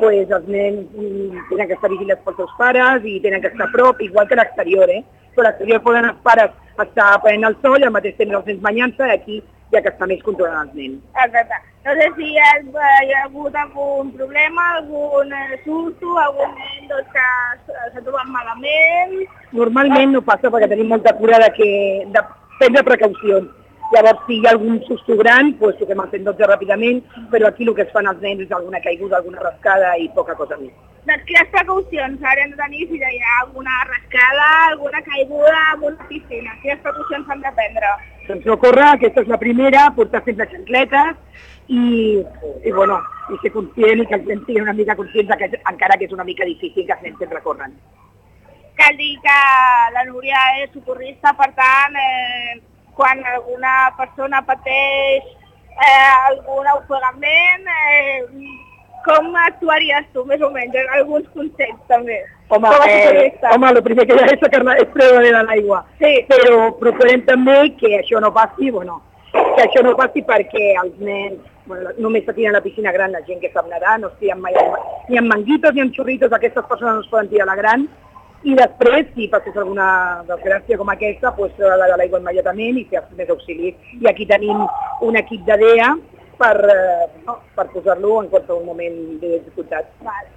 pues els nens mm, tenen que estar vigilats pels seus pares i tenen que estar a prop, igual que a l'exterior, eh? Però a l'exterior poden els pares estar prenent el sol i al mateix temps els nens banyant-se i aquí ja que està més controlant els nens. Exacte. No sé si hi ha, hi ha hagut algun problema, algun eh, susto, algun nen doncs, que s'ha trobat malament. Normalment no passa perquè tenim molta cura de, que, de prendre precaucions. Llavors, si hi ha algun susto gran, doncs truquem al 112 ràpidament, però aquí el que es fan els nens és alguna caiguda, alguna rascada i poca cosa més. Doncs quines precaucions haurem de tenir si hi ha alguna rascada, alguna caiguda en una piscina? Quines precaucions s'han de prendre? Doncs no córrer, aquesta és la primera, portar sempre xancletes i, i, bueno, i ser conscient i que els nens siguin una mica conscients que encara que és una mica difícil que els nens sempre corren. Cal dir que la Núria és socorrista, per tant, eh, quan alguna persona pateix eh, algun ofegament, eh, com actuaries tu, més o menys? Alguns consells, també. Home, eh, home, el primer que ha és, sacar és treure de l'aigua. Sí. Però procurem també que això no passi, bueno, que això no passi perquè els nens, bueno, només se tiren a la piscina gran la gent que sap nedar, no es tiren mai ni en manguitos ni en xurritos, aquestes persones no es poden tirar a la gran, i després, si passés alguna desgràcia com aquesta, pues, treure-la de l'aigua immediatament i fer els primers auxilis. I aquí tenim un equip de DEA per, eh, no, per posar-lo en qualsevol moment de dificultat. Vale.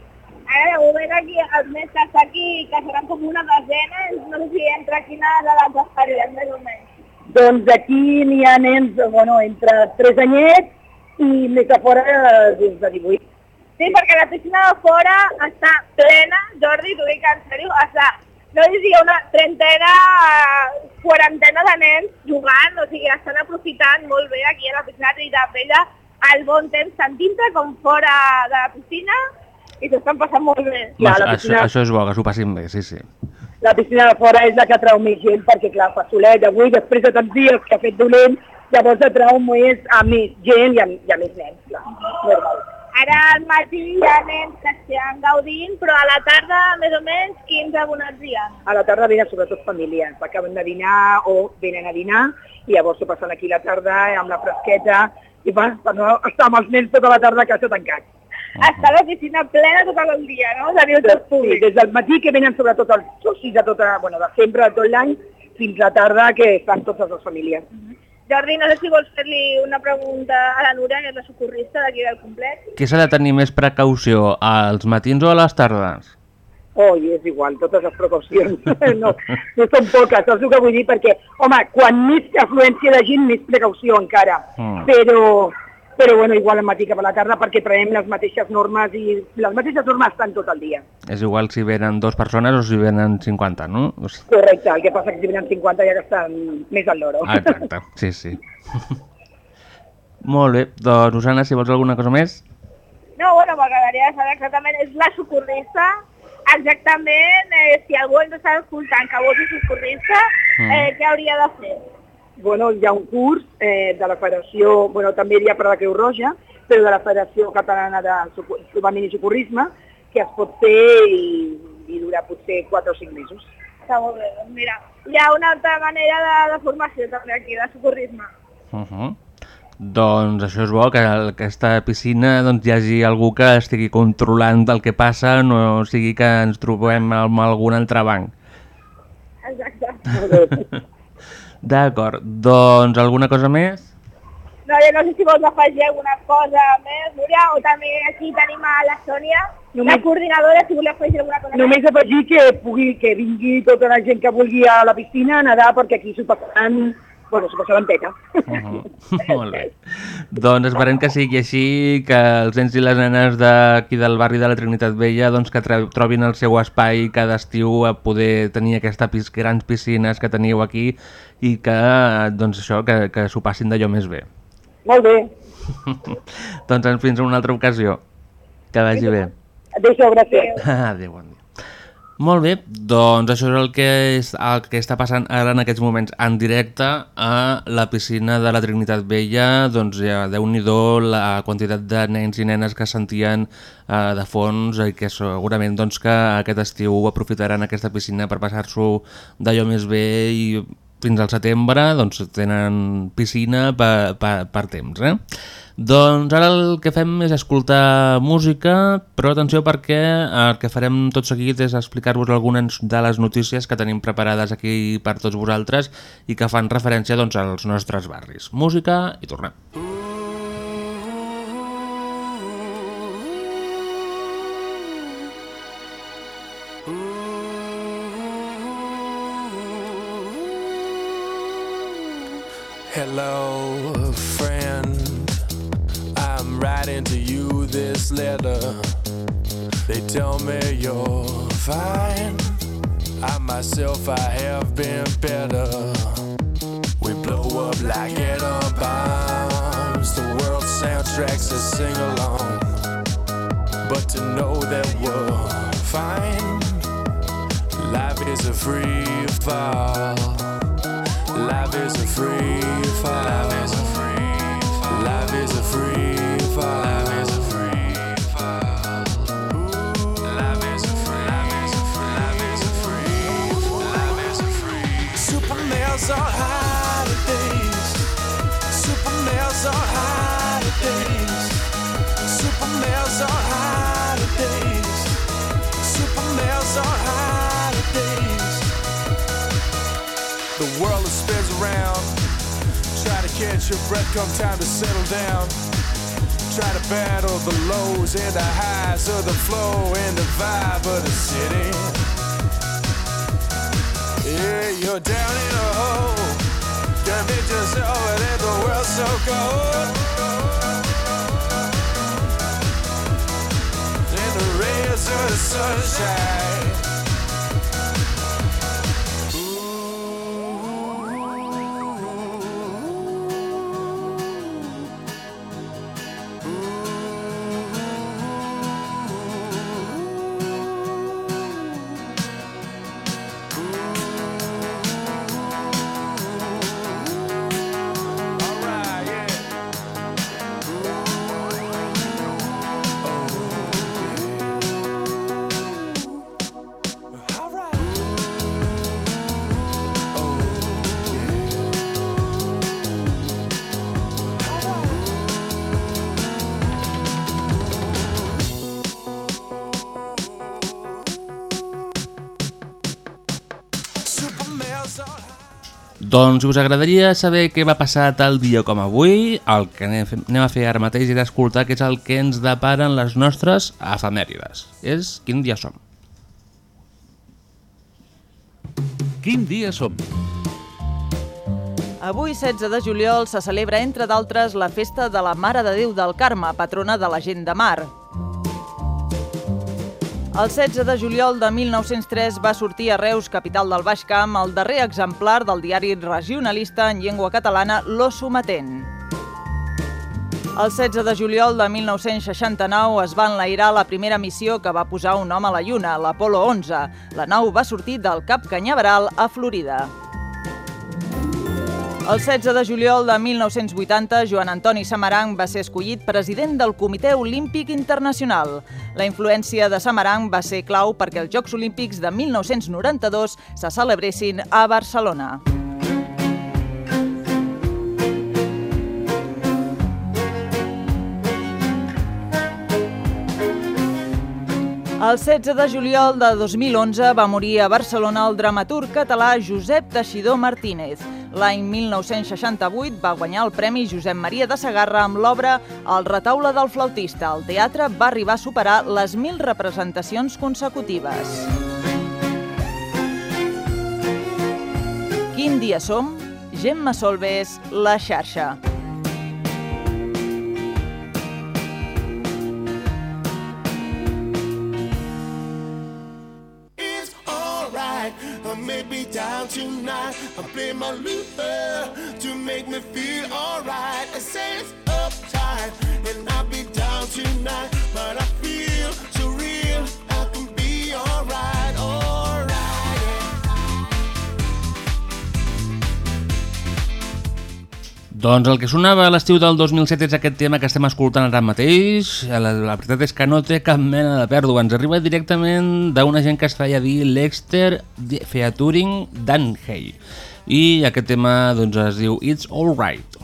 Ara de moment aquí, els més que està aquí, que seran com una desena, no sé si entre quines edats estaríem, més o menys. Doncs aquí n'hi ha nens, bueno, entre 3 anyets i més a fora eh, des de 18. Sí, perquè la piscina de fora està plena, Jordi, t'ho dic en sèrio, està, no sé si hi ha una trentena, quarantena de nens jugant, o sigui, estan aprofitant molt bé aquí a la piscina de Trinitat Vella el bon temps tant dintre com fora de la piscina i s'ho estan passant molt bé. Clar, això, la això, piscina- això és bo, que s'ho passin bé, sí, sí. La piscina de fora és la que atrau més gent perquè, clar, fa solet, avui, després de tants dies que ha fet dolent, llavors atrau més a més gent i a, i a més nens, clar, normal. Ara al matí hi ha nens que estan gaudint, però a la tarda, més o menys, 15 abonats hi ha. A la tarda venen sobretot famílies, acaben de dinar o venen a dinar i llavors s'ho passen aquí a la tarda amb la fresqueta i va, per no estar amb els nens tota la tarda a casa tancats. Està la piscina plena tot el dia, no? Teniu tot Sí, públic. des del matí que venen sobretot els socis de tota, bueno, de sempre, de tot l'any, fins la tarda que estan totes les famílies. Jordi, no sé si vols fer-li una pregunta a la Núria, que és la socorrista d'aquí del complex. Què s'ha de tenir més precaució, als matins o a les tardes? Oh, i és igual, totes les precaucions. No, no són poques, saps el que vull dir? Perquè, home, quan més afluència de gent, més precaució encara. Mm. Però, però bueno, igual al matí cap a la tarda perquè prenem les mateixes normes i les mateixes normes estan tot el dia. És igual si venen dues persones o si venen 50, no? O sigui, Correcte, el que passa que si venen 50 ja que estan més al loro. Ah, exacte, sí, sí. Molt bé, doncs Susana, si vols alguna cosa més? No, bueno, m'agradaria saber exactament, és la socorrista, exactament, eh, si algú ens està escoltant que vol ser socorrista, Mm. eh, què hauria de fer? Bueno, hi ha un curs eh, de la Federació, bueno, també hi ha per la Creu Roja, però de la Federació Catalana de Salvament i Socorrisme, que es pot fer i, i dura potser 4 o 5 mesos. Està molt bé, doncs mira, hi ha una altra manera de, de formació també aquí, de socorrisme. Uh -huh. Doncs això és bo, que a aquesta piscina doncs, hi hagi algú que estigui controlant el que passa, no sigui que ens trobem amb algun entrebanc. Exacte. D'acord, doncs alguna cosa més? No, jo no sé si vols afegir alguna cosa més, Núria, o també aquí tenim a la Sònia, la Només- coordinadora, si volia afegir alguna cosa Només afegir que pugui, que vingui tota la gent que vulgui a la piscina a nedar perquè aquí s'ho passaran, bueno, s'ho passaran teta. Molt bé. Doncs esperem que sigui així, que els nens i les nenes d'aquí del barri de la Trinitat Vella doncs, que trobin el seu espai cada estiu a poder tenir aquestes pis grans piscines que teniu aquí i que, doncs això, que, que s'ho passin d'allò més bé. Molt bé. doncs fins a una altra ocasió. Que vagi bé. Adéu, gràcies. Adéu, bon. Molt bé, doncs això és el que, és, el que està passant ara en aquests moments en directe a la piscina de la Trinitat Vella, doncs ja déu nhi la quantitat de nens i nenes que sentien eh, de fons i que segurament doncs, que aquest estiu aprofitaran aquesta piscina per passar-s'ho d'allò més bé i fins al setembre doncs, tenen piscina per, per, per temps. Eh? Doncs ara el que fem és escoltar música, però atenció perquè el que farem tot seguit és explicar-vos algunes de les notícies que tenim preparades aquí per tots vosaltres i que fan referència doncs, als nostres barris. Música i tornem. Hello, writing to you this letter. They tell me you're fine. I myself, I have been better. We blow up like atom bombs. The world soundtracks a sing along. But to know that we're fine, life is a free fall. Life is a free fall. Catch your breath, come time to settle down. Try to battle the lows and the highs of the flow and the vibe of the city. Yeah, you're down in a hole. Convince yourself that the world's so cold. And the rays of the sunshine. Doncs si us agradaria saber què va passar tal dia com avui, el que anem a fer- anem a fer ara mateix és escoltar què és el que ens deparen les nostres efemèrides. És quin dia som. Quin dia som? Avui, 16 de juliol, se celebra, entre d'altres, la festa de la Mare de Déu del Carme, patrona de la gent de mar. El 16 de juliol de 1903 va sortir a Reus, capital del Baix Camp, el darrer exemplar del diari regionalista en llengua catalana Lo Sometent. El 16 de juliol de 1969 es va enlairar la primera missió que va posar un home a la Lluna, l'Apolo 11. La nau va sortir del Cap Canyaveral a Florida. El 16 de juliol de 1980, Joan Antoni Samarang va ser escollit president del Comitè Olímpic Internacional. La influència de Samarang va ser clau perquè els Jocs Olímpics de 1992 se celebressin a Barcelona. El 16 de juliol de 2011 va morir a Barcelona el dramaturg català Josep Teixidor Martínez. L'any 1968 va guanyar el Premi Josep Maria de Sagarra amb l'obra El retaule del flautista. El teatre va arribar a superar les 1.000 representacions consecutives. Quin dia som? Gemma Solves, La xarxa. Play my Luther to make me feel alright. I say it's uptight, and I'll be down tonight. But I feel so real, I can be alright, alright. Doncs el que sonava a l'estiu del 2007 és aquest tema que estem escoltant ara mateix. La, la veritat és que no té cap mena de pèrdua. Ens arriba directament d'una gent que es feia dir Lexter featuring Danhey. I aquest tema doncs, es diu It's Alright.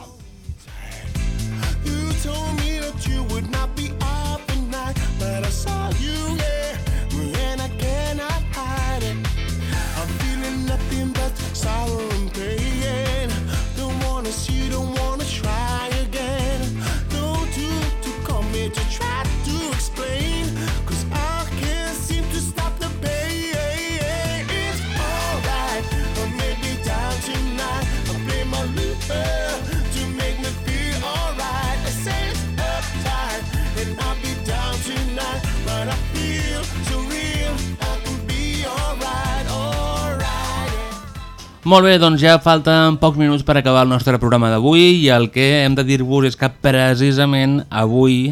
Molt bé, doncs ja falten pocs minuts per acabar el nostre programa d'avui i el que hem de dir-vos és que precisament avui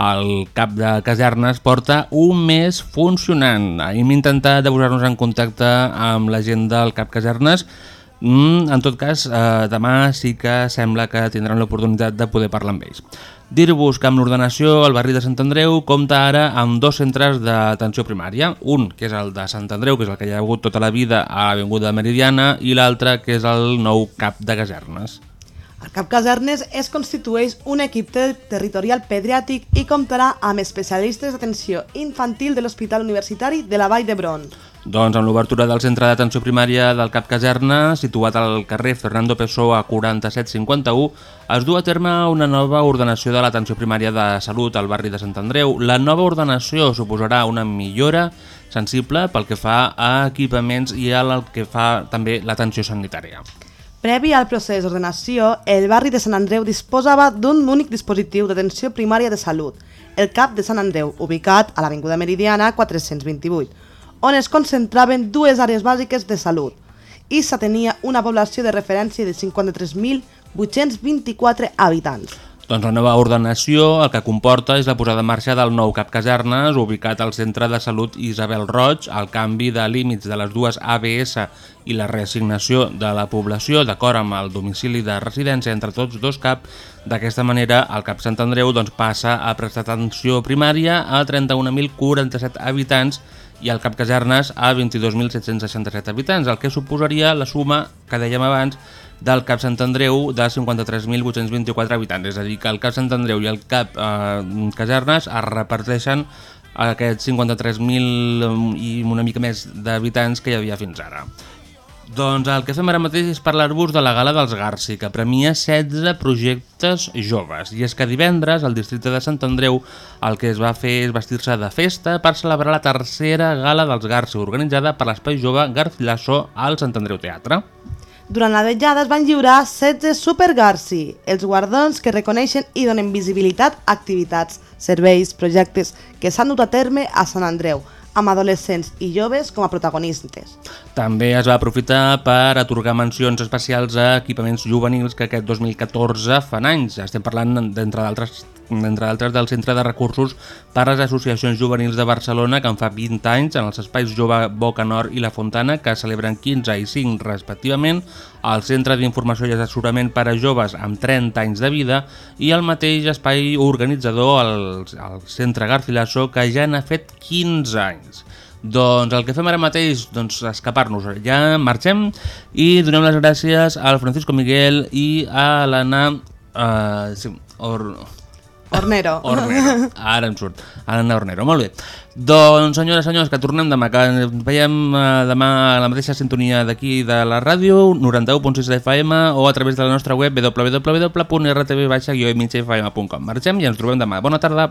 el cap de casernes porta un mes funcionant. Hem intentat de posar-nos en contacte amb la gent del cap casernes Mm, en tot cas, eh, demà sí que sembla que tindran l'oportunitat de poder parlar amb ells. Dir-vos que amb l'ordenació el barri de Sant Andreu compta ara amb dos centres d'atenció primària. Un, que és el de Sant Andreu, que és el que hi ha hagut tota la vida a l'Avinguda Meridiana, i l'altre, que és el nou cap de casernes. El Cap Casernes es constitueix un equip ter territorial pediàtric i comptarà amb especialistes d'atenció infantil de l'Hospital Universitari de la Vall d'Hebron. Doncs amb l'obertura del centre d'atenció primària del Cap Caserna, situat al carrer Fernando Pessoa 4751, es du a terme una nova ordenació de l'atenció primària de salut al barri de Sant Andreu. La nova ordenació suposarà una millora sensible pel que fa a equipaments i al que fa també l'atenció sanitària. Previ al procés d'ordenació, el barri de Sant Andreu disposava d'un únic dispositiu d'atenció primària de salut, el CAP de Sant Andreu, ubicat a l'Avinguda Meridiana 428, on es concentraven dues àrees bàsiques de salut i s'atenia una població de referència de 53.824 habitants. Doncs la nova ordenació el que comporta és la posada en marxa del nou cap casernes ubicat al centre de salut Isabel Roig, el canvi de límits de les dues ABS i la reassignació de la població d'acord amb el domicili de residència entre tots dos cap. D'aquesta manera, el CAP Sant Andreu doncs, passa a prestar atenció primària a 31.047 habitants i el Cap Casernes a 22.767 habitants, el que suposaria la suma que dèiem abans del Cap Sant Andreu de 53.824 habitants. És a dir, que el Cap Sant Andreu i el Cap eh, Casernes es reparteixen aquests 53.000 i una mica més d'habitants que hi havia fins ara. Doncs el que fem ara mateix és parlar-vos de la Gala dels Garci, que premia 16 projectes joves. I és que divendres, al districte de Sant Andreu, el que es va fer és vestir-se de festa per celebrar la tercera Gala dels Garci, organitzada per l'Espai Jove Garcilaso al Sant Andreu Teatre. Durant la vetjada es van lliurar 16 Super Garci, els guardons que reconeixen i donen visibilitat a activitats, serveis, projectes que s'han dut a terme a Sant Andreu, amb adolescents i joves com a protagonistes. També es va aprofitar per atorgar mencions especials a equipaments juvenils que aquest 2014 fan anys. Estem parlant, d'entre d'altres entre d'altres del Centre de Recursos per a les Associacions Juvenils de Barcelona que en fa 20 anys en els espais Jove Boca Nord i La Fontana que celebren 15 i 5 respectivament, el Centre d'Informació i Assessorament per a Joves amb 30 anys de vida i el mateix espai organitzador, el, el Centre Garcilaso, que ja n'ha fet 15 anys. Doncs el que fem ara mateix, doncs escapar-nos. Ja marxem i donem les gràcies al Francisco Miguel i a l'Anna... Uh, sí, or, Hornero. Hornero. Ara em surt. Anna Hornero, molt bé. Doncs, senyores i senyors, que tornem demà, que ens veiem eh, demà a la mateixa sintonia d'aquí de la ràdio, 91.6 FM, o a través de la nostra web www.rtv-migfm.com. Marxem i ens trobem demà. Bona tarda.